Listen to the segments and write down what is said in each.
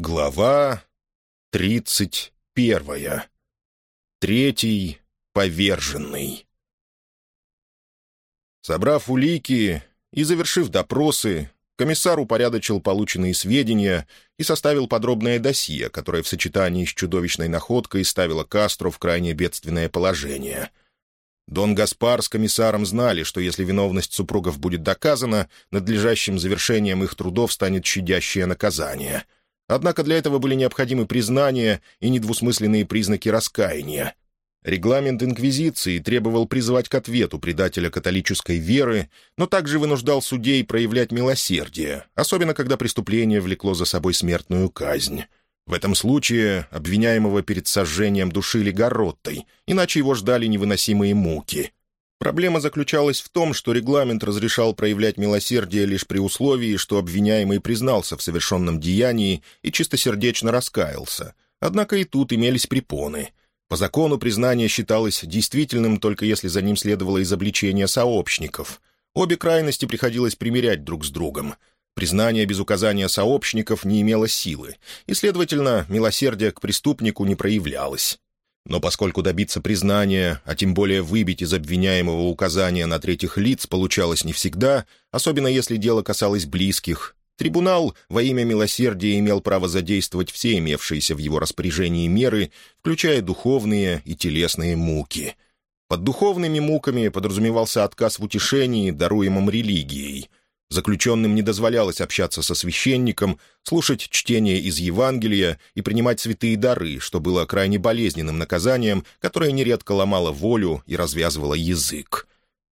Глава тридцать первая. Третий поверженный. Собрав улики и завершив допросы, комиссар упорядочил полученные сведения и составил подробное досье, которое в сочетании с чудовищной находкой ставило Кастро в крайне бедственное положение. Дон Гаспар с комиссаром знали, что если виновность супругов будет доказана, надлежащим завершением их трудов станет щадящее наказание — Однако для этого были необходимы признания и недвусмысленные признаки раскаяния. Регламент Инквизиции требовал призывать к ответу предателя католической веры, но также вынуждал судей проявлять милосердие, особенно когда преступление влекло за собой смертную казнь. В этом случае обвиняемого перед сожжением душили гороттой, иначе его ждали невыносимые муки — Проблема заключалась в том, что регламент разрешал проявлять милосердие лишь при условии, что обвиняемый признался в совершенном деянии и чистосердечно раскаялся. Однако и тут имелись препоны. По закону признание считалось действительным только если за ним следовало изобличение сообщников. Обе крайности приходилось примерять друг с другом. Признание без указания сообщников не имело силы, и, следовательно, милосердие к преступнику не проявлялось. Но поскольку добиться признания, а тем более выбить из обвиняемого указания на третьих лиц получалось не всегда, особенно если дело касалось близких, трибунал во имя милосердия имел право задействовать все имевшиеся в его распоряжении меры, включая духовные и телесные муки. Под духовными муками подразумевался отказ в утешении, даруемом религией — Заключенным не дозволялось общаться со священником, слушать чтение из Евангелия и принимать святые дары, что было крайне болезненным наказанием, которое нередко ломало волю и развязывало язык.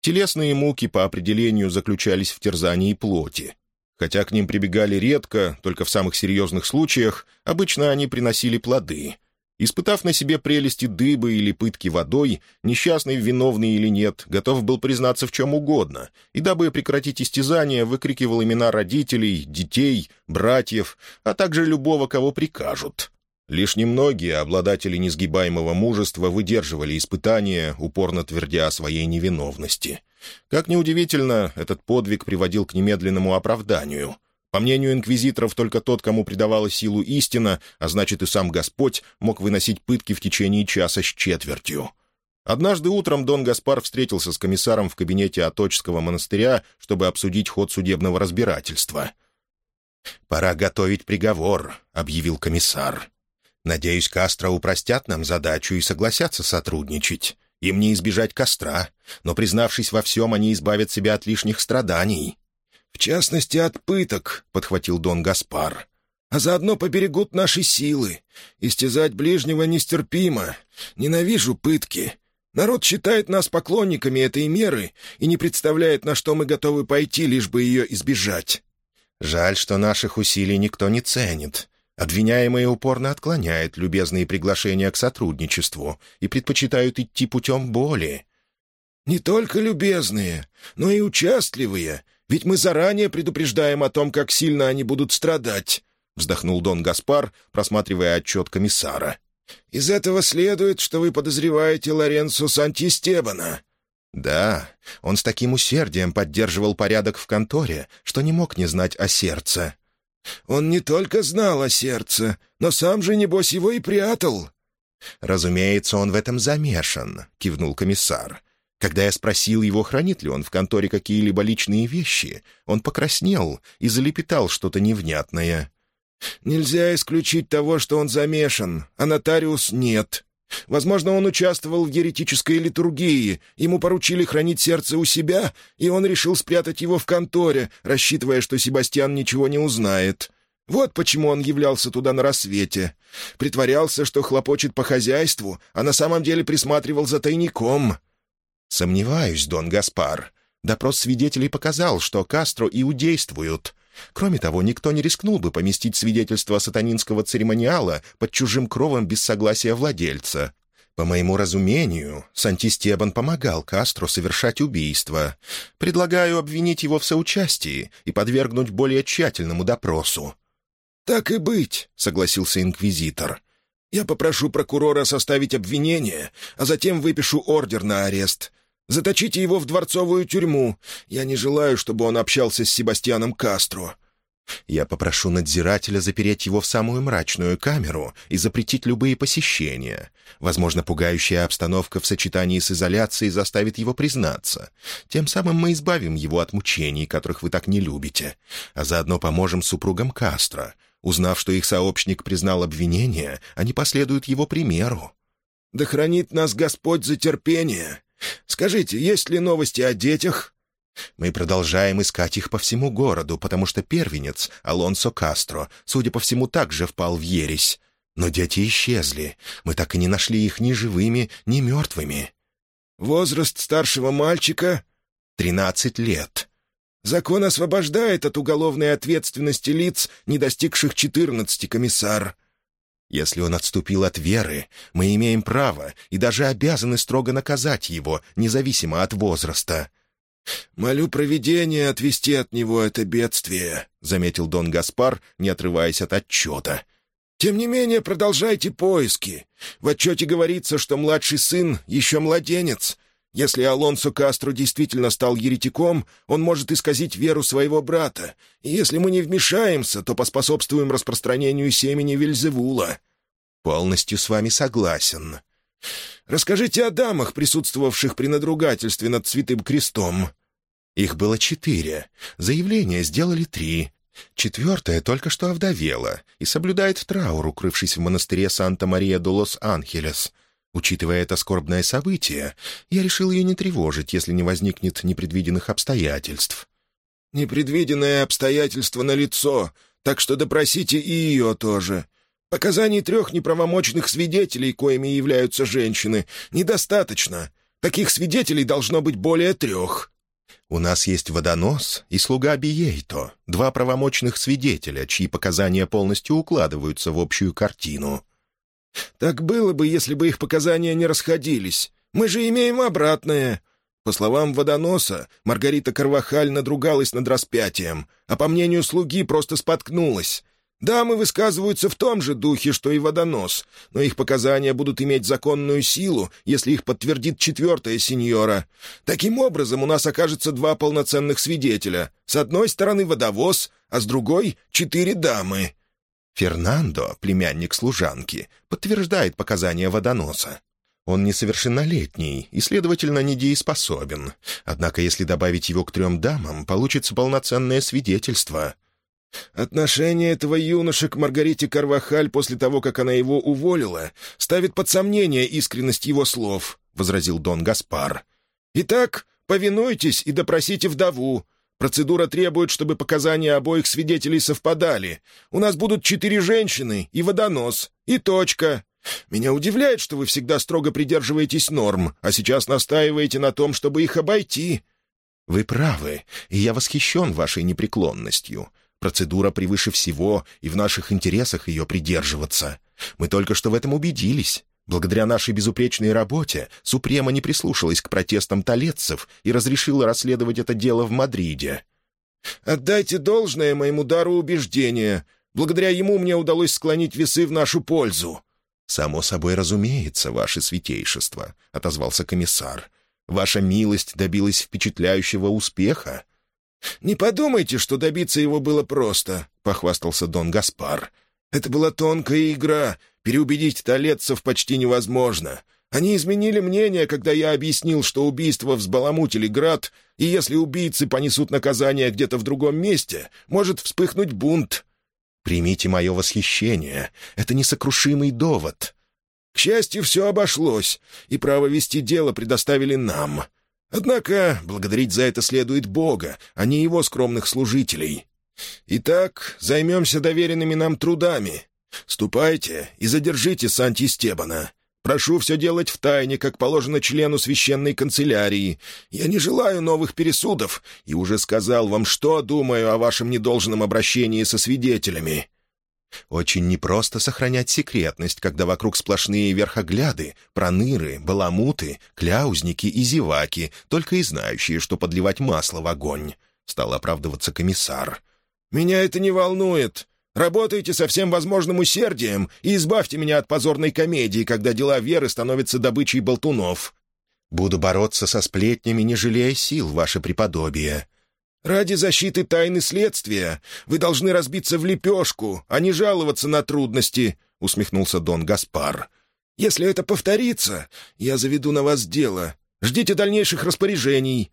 Телесные муки по определению заключались в терзании плоти. Хотя к ним прибегали редко, только в самых серьезных случаях, обычно они приносили плоды. Испытав на себе прелести дыбы или пытки водой, несчастный, виновный или нет, готов был признаться в чем угодно, и, дабы прекратить истязание, выкрикивал имена родителей, детей, братьев, а также любого, кого прикажут. Лишь немногие обладатели несгибаемого мужества выдерживали испытания, упорно твердя о своей невиновности. Как неудивительно, этот подвиг приводил к немедленному оправданию — по мнению инквизиторов, только тот, кому придавала силу истина, а значит и сам Господь, мог выносить пытки в течение часа с четвертью. Однажды утром Дон Гаспар встретился с комиссаром в кабинете Аточского монастыря, чтобы обсудить ход судебного разбирательства. «Пора готовить приговор», — объявил комиссар. «Надеюсь, Кастро упростят нам задачу и согласятся сотрудничать. Им не избежать костра, но, признавшись во всем, они избавят себя от лишних страданий. «В частности, от пыток», — подхватил Дон Гаспар. «А заодно поберегут наши силы. Истязать ближнего нестерпимо. Ненавижу пытки. Народ считает нас поклонниками этой меры и не представляет, на что мы готовы пойти, лишь бы ее избежать». «Жаль, что наших усилий никто не ценит», Обвиняемые упорно отклоняют любезные приглашения к сотрудничеству и предпочитают идти путем боли. «Не только любезные, но и участливые, ведь мы заранее предупреждаем о том, как сильно они будут страдать», — вздохнул Дон Гаспар, просматривая отчет комиссара. «Из этого следует, что вы подозреваете Лоренцо Сантистебана». «Да, он с таким усердием поддерживал порядок в конторе, что не мог не знать о сердце». «Он не только знал о сердце, но сам же, небось, его и прятал». «Разумеется, он в этом замешан», — кивнул комиссар. Когда я спросил его, хранит ли он в конторе какие-либо личные вещи, он покраснел и залепетал что-то невнятное. «Нельзя исключить того, что он замешан, а нотариус нет. Возможно, он участвовал в еретической литургии, ему поручили хранить сердце у себя, и он решил спрятать его в конторе, рассчитывая, что Себастьян ничего не узнает». Вот почему он являлся туда на рассвете. Притворялся, что хлопочет по хозяйству, а на самом деле присматривал за тайником. «Сомневаюсь, Дон Гаспар. Допрос свидетелей показал, что Кастро иудействуют. Кроме того, никто не рискнул бы поместить свидетельство сатанинского церемониала под чужим кровом без согласия владельца. По моему разумению, Сантистебан помогал Кастро совершать убийство. Предлагаю обвинить его в соучастии и подвергнуть более тщательному допросу». «Так и быть», — согласился инквизитор. «Я попрошу прокурора составить обвинение, а затем выпишу ордер на арест. Заточите его в дворцовую тюрьму. Я не желаю, чтобы он общался с Себастьяном Кастро. Я попрошу надзирателя запереть его в самую мрачную камеру и запретить любые посещения. Возможно, пугающая обстановка в сочетании с изоляцией заставит его признаться. Тем самым мы избавим его от мучений, которых вы так не любите, а заодно поможем супругам Кастро. Узнав, что их сообщник признал обвинение, они последуют его примеру. «Да хранит нас Господь за терпение! Скажите, есть ли новости о детях?» Мы продолжаем искать их по всему городу, потому что первенец, Алонсо Кастро, судя по всему, также впал в ересь. Но дети исчезли. Мы так и не нашли их ни живыми, ни мертвыми. Возраст старшего мальчика — тринадцать лет. Закон освобождает от уголовной ответственности лиц, не достигших четырнадцати, комиссар. Если он отступил от веры, мы имеем право и даже обязаны строго наказать его, независимо от возраста. «Молю провидение отвести от него это бедствие», — заметил Дон Гаспар, не отрываясь от отчета. «Тем не менее, продолжайте поиски. В отчете говорится, что младший сын еще младенец. Если Алонсо Кастро действительно стал еретиком, он может исказить веру своего брата. И если мы не вмешаемся, то поспособствуем распространению семени Вельзевула». «Полностью с вами согласен», Расскажите о дамах, присутствовавших при надругательстве над Святым Крестом». Их было четыре. Заявление сделали три. Четвертая только что овдовела и соблюдает траур, укрывшись в монастыре Санта-Мария-до-Лос-Анхелес. Учитывая это скорбное событие, я решил ее не тревожить, если не возникнет непредвиденных обстоятельств. «Непредвиденное обстоятельство налицо, так что допросите и ее тоже. Показаний трех неправомочных свидетелей, коими являются женщины, недостаточно. Таких свидетелей должно быть более трех». «У нас есть водонос и слуга Биейто, два правомочных свидетеля, чьи показания полностью укладываются в общую картину». «Так было бы, если бы их показания не расходились. Мы же имеем обратное. По словам водоноса, Маргарита Карвахаль надругалась над распятием, а по мнению слуги просто споткнулась. Дамы высказываются в том же духе, что и водонос, но их показания будут иметь законную силу, если их подтвердит четвертая сеньора. Таким образом, у нас окажется два полноценных свидетеля. С одной стороны водовоз, а с другой — четыре дамы». Фернандо, племянник служанки, подтверждает показания водоноса. Он несовершеннолетний и, следовательно, недееспособен. Однако, если добавить его к трем дамам, получится полноценное свидетельство. Отношение этого юноши к Маргарите Карвахаль после того, как она его уволила, ставит под сомнение искренность его слов», — возразил Дон Гаспар. «Итак, повинуйтесь и допросите вдову. Процедура требует, чтобы показания обоих свидетелей совпадали. У нас будут четыре женщины и водонос, и точка. Меня удивляет, что вы всегда строго придерживаетесь норм, а сейчас настаиваете на том, чтобы их обойти». «Вы правы, и я восхищен вашей непреклонностью. Процедура превыше всего, и в наших интересах ее придерживаться. Мы только что в этом убедились. Благодаря нашей безупречной работе Супрема не прислушалась к протестам талеццев и разрешила расследовать это дело в Мадриде. «Отдайте должное моему дару убеждения. Благодаря ему мне удалось склонить весы в нашу пользу». «Само собой разумеется, ваше святейшество», — отозвался комиссар. «Ваша милость добилась впечатляющего успеха. «Не подумайте, что добиться его было просто», — похвастался Дон Гаспар. «Это была тонкая игра. Переубедить талецов почти невозможно. Они изменили мнение, когда я объяснил, что убийство взбаламутили град, и если убийцы понесут наказание где-то в другом месте, может вспыхнуть бунт». «Примите мое восхищение. Это несокрушимый довод». «К счастью, все обошлось, и право вести дело предоставили нам. Однако благодарить за это следует Бога, а не его скромных служителей. Итак, займемся доверенными нам трудами. Ступайте и задержите Санти Стебана. Прошу все делать в тайне, как положено члену священной канцелярии. Я не желаю новых пересудов и уже сказал вам, что думаю о вашем недолжном обращении со свидетелями. Очень непросто сохранять секретность, когда вокруг сплошные верхогляды, проныры, баламуты, кляузники и зеваки, только и знающие, что подливать масло в огонь», — стал оправдываться комиссар. «Меня это не волнует. Работайте со всем возможным усердием и избавьте меня от позорной комедии, когда дела веры становятся добычей болтунов». «Буду бороться со сплетнями, не жалея сил, ваше преподобие». «Ради защиты тайны следствия вы должны разбиться в лепешку, а не жаловаться на трудности», — усмехнулся Дон Гаспар. «Если это повторится, я заведу на вас дело. Ждите дальнейших распоряжений».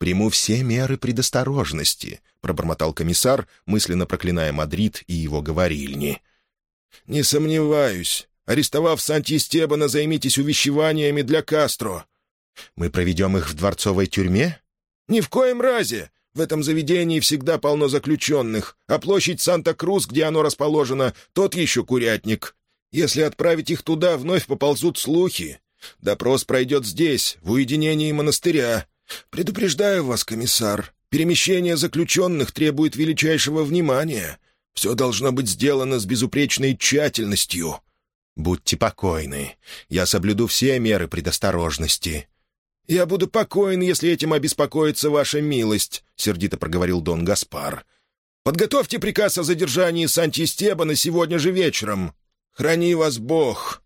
«Приму все меры предосторожности», — пробормотал комиссар, мысленно проклиная Мадрид и его говорильни. «Не сомневаюсь. Арестовав Санти-Стебана, займитесь увещеваниями для Кастро». «Мы проведем их в дворцовой тюрьме?» «Ни в коем разе. В этом заведении всегда полно заключенных, а площадь Санта-Крус, где оно расположено, тот еще курятник. Если отправить их туда, вновь поползут слухи. Допрос пройдет здесь, в уединении монастыря. Предупреждаю вас, комиссар, перемещение заключенных требует величайшего внимания. Все должно быть сделано с безупречной тщательностью». «Будьте покойны. Я соблюду все меры предосторожности», «Я буду покоен, если этим обеспокоится ваша милость», — сердито проговорил Дон Гаспар. «Подготовьте приказ о задержании Санти-Стебана сегодня же вечером. Храни вас Бог».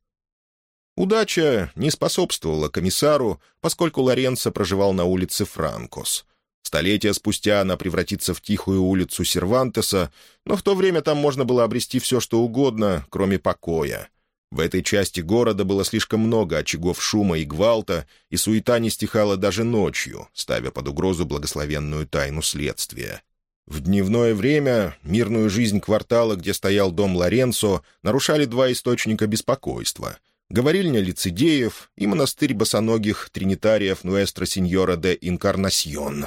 Удача не способствовала комиссару, поскольку Лоренцо проживал на улице Франкос. Столетия спустя она превратится в тихую улицу Сервантеса, но в то время там можно было обрести все, что угодно, кроме покоя. В этой части города было слишком много очагов шума и гвалта, и суета не стихала даже ночью, ставя под угрозу благословенную тайну следствия. В дневное время мирную жизнь квартала, где стоял дом Лоренцо, нарушали два источника беспокойства — говорильня лицедеев и монастырь босоногих тринитариев Нуэстро Синьора де Инкарнасьон.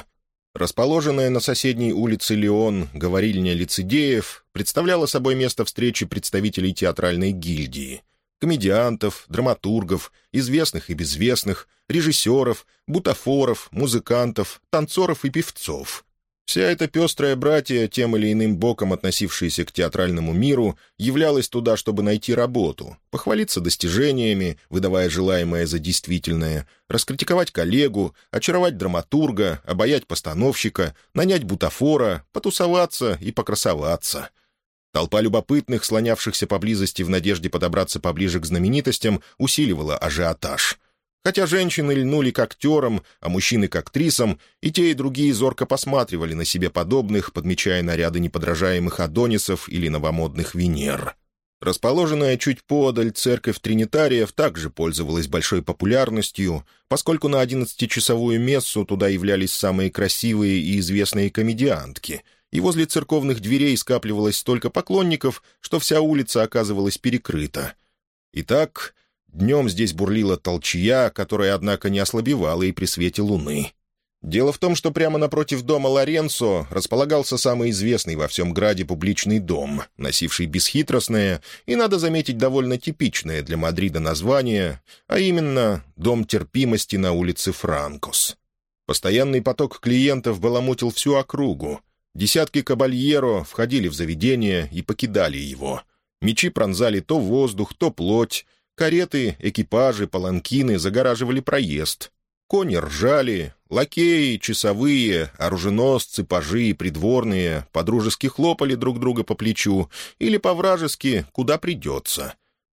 Расположенная на соседней улице Леон говорильня лицедеев представляла собой место встречи представителей театральной гильдии — комедиантов, драматургов, известных и безвестных, режиссеров, бутафоров, музыкантов, танцоров и певцов. Вся эта пестрая братья, тем или иным боком относившаяся к театральному миру, являлась туда, чтобы найти работу, похвалиться достижениями, выдавая желаемое за действительное, раскритиковать коллегу, очаровать драматурга, обаять постановщика, нанять бутафора, потусоваться и покрасоваться — Толпа любопытных, слонявшихся поблизости в надежде подобраться поближе к знаменитостям, усиливала ажиотаж. Хотя женщины льнули к актерам, а мужчины к актрисам, и те, и другие зорко посматривали на себе подобных, подмечая наряды неподражаемых Адонисов или новомодных Венер. Расположенная чуть подаль церковь Тринитариев также пользовалась большой популярностью, поскольку на одиннадцатичасовую мессу туда являлись самые красивые и известные комедиантки — и возле церковных дверей скапливалось столько поклонников, что вся улица оказывалась перекрыта. Итак, днем здесь бурлила толчья, которая, однако, не ослабевала и при свете луны. Дело в том, что прямо напротив дома Лоренцо располагался самый известный во всем граде публичный дом, носивший бесхитростное и, надо заметить, довольно типичное для Мадрида название, а именно «Дом терпимости на улице Франкос». Постоянный поток клиентов баламутил всю округу, Десятки кабальеро входили в заведение и покидали его. Мечи пронзали то воздух, то плоть. Кареты, экипажи, паланкины загораживали проезд. Кони ржали, лакеи, часовые, оруженосцы, пажи и придворные подружески хлопали друг друга по плечу или по-вражески «куда придется».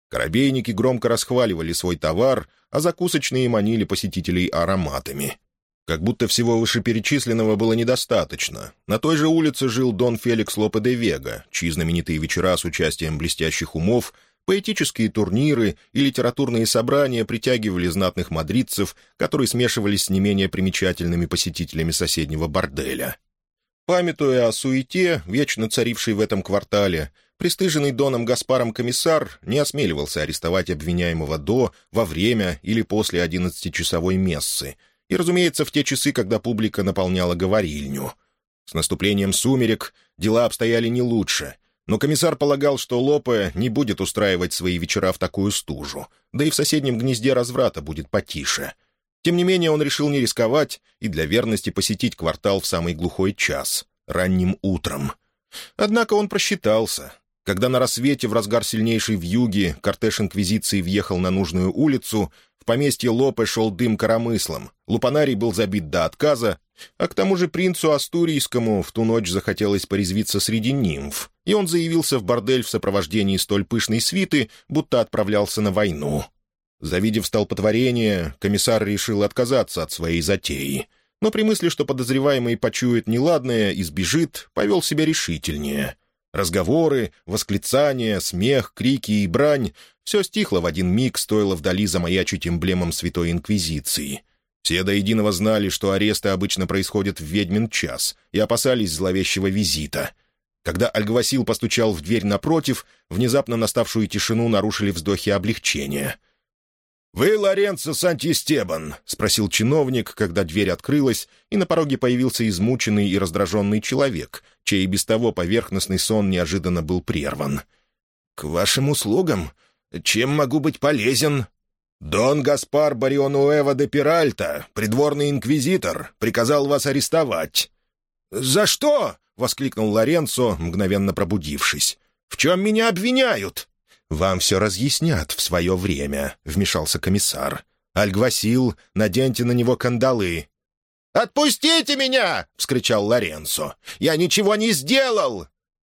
Коробейники громко расхваливали свой товар, а закусочные манили посетителей ароматами. Как будто всего вышеперечисленного было недостаточно. На той же улице жил Дон Феликс Лопе де Вега, чьи знаменитые вечера с участием блестящих умов, поэтические турниры и литературные собрания притягивали знатных мадридцев, которые смешивались с не менее примечательными посетителями соседнего борделя. Памятуя о суете, вечно царившей в этом квартале, пристыженный Доном Гаспаром комиссар не осмеливался арестовать обвиняемого до, во время или после одиннадцатичасовой мессы — и, разумеется, в те часы, когда публика наполняла говорильню. С наступлением сумерек дела обстояли не лучше, но комиссар полагал, что Лопе не будет устраивать свои вечера в такую стужу, да и в соседнем гнезде разврата будет потише. Тем не менее, он решил не рисковать и для верности посетить квартал в самый глухой час, ранним утром. Однако он просчитался. Когда на рассвете в разгар сильнейшей вьюги кортеж Инквизиции въехал на нужную улицу, в поместье Лопе шел дым коромыслом, лупанарий был забит до отказа, а к тому же принцу Астурийскому в ту ночь захотелось порезвиться среди нимф, и он заявился в бордель в сопровождении столь пышной свиты, будто отправлялся на войну. Завидев столпотворение, комиссар решил отказаться от своей затеи. но при мысли, что подозреваемый почует неладное и сбежит, повел себя решительнее. Разговоры, восклицания, смех, крики и брань — все стихло в один миг, стоило вдали замаячить эмблемам Святой Инквизиции. Все до единого знали, что аресты обычно происходят в ведьмин час, и опасались зловещего визита. Когда Альгвасил постучал в дверь напротив, внезапно наставшую тишину нарушили вздохи облегчения — «Вы Лоренцо Сантистебан?» — спросил чиновник, когда дверь открылась, и на пороге появился измученный и раздраженный человек, чей без того поверхностный сон неожиданно был прерван. «К вашим услугам. Чем могу быть полезен?» «Дон Гаспар Барионуэва де Пиральта, придворный инквизитор, приказал вас арестовать». «За что?» — воскликнул Лоренцо, мгновенно пробудившись. «В чем меня обвиняют?» «Вам все разъяснят в свое время», — вмешался комиссар. «Альгвасил, наденьте на него кандалы». «Отпустите меня!» — вскричал Лоренцо. «Я ничего не сделал!»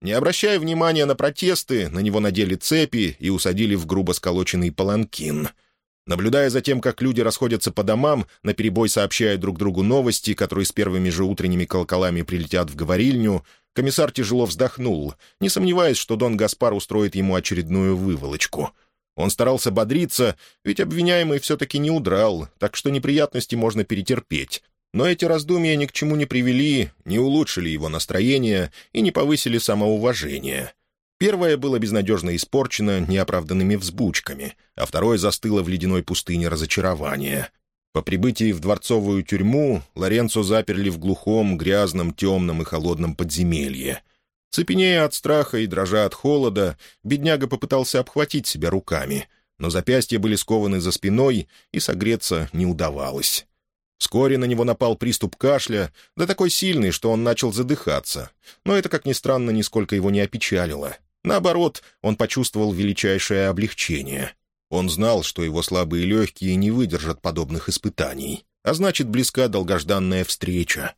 Не обращая внимания на протесты, на него надели цепи и усадили в грубо сколоченный паланкин — Наблюдая за тем, как люди расходятся по домам, наперебой сообщая друг другу новости, которые с первыми же утренними колоколами прилетят в говорильню, комиссар тяжело вздохнул, не сомневаясь, что Дон Гаспар устроит ему очередную выволочку. Он старался бодриться, ведь обвиняемый все-таки не удрал, так что неприятности можно перетерпеть. Но эти раздумья ни к чему не привели, не улучшили его настроение и не повысили самоуважение. Первое было безнадежно испорчено неоправданными взбучками, а второе застыло в ледяной пустыне разочарования. По прибытии в дворцовую тюрьму Лоренцо заперли в глухом, грязном, темном и холодном подземелье. Цепенея от страха и дрожа от холода, бедняга попытался обхватить себя руками, но запястья были скованы за спиной, и согреться не удавалось. Вскоре на него напал приступ кашля, да такой сильный, что он начал задыхаться. Но это, как ни странно, нисколько его не опечалило. Наоборот, он почувствовал величайшее облегчение. Он знал, что его слабые легкие не выдержат подобных испытаний, а значит, близка долгожданная встреча.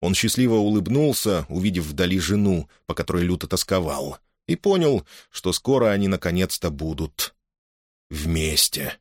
Он счастливо улыбнулся, увидев вдали жену, по которой люто тосковал, и понял, что скоро они наконец-то будут вместе.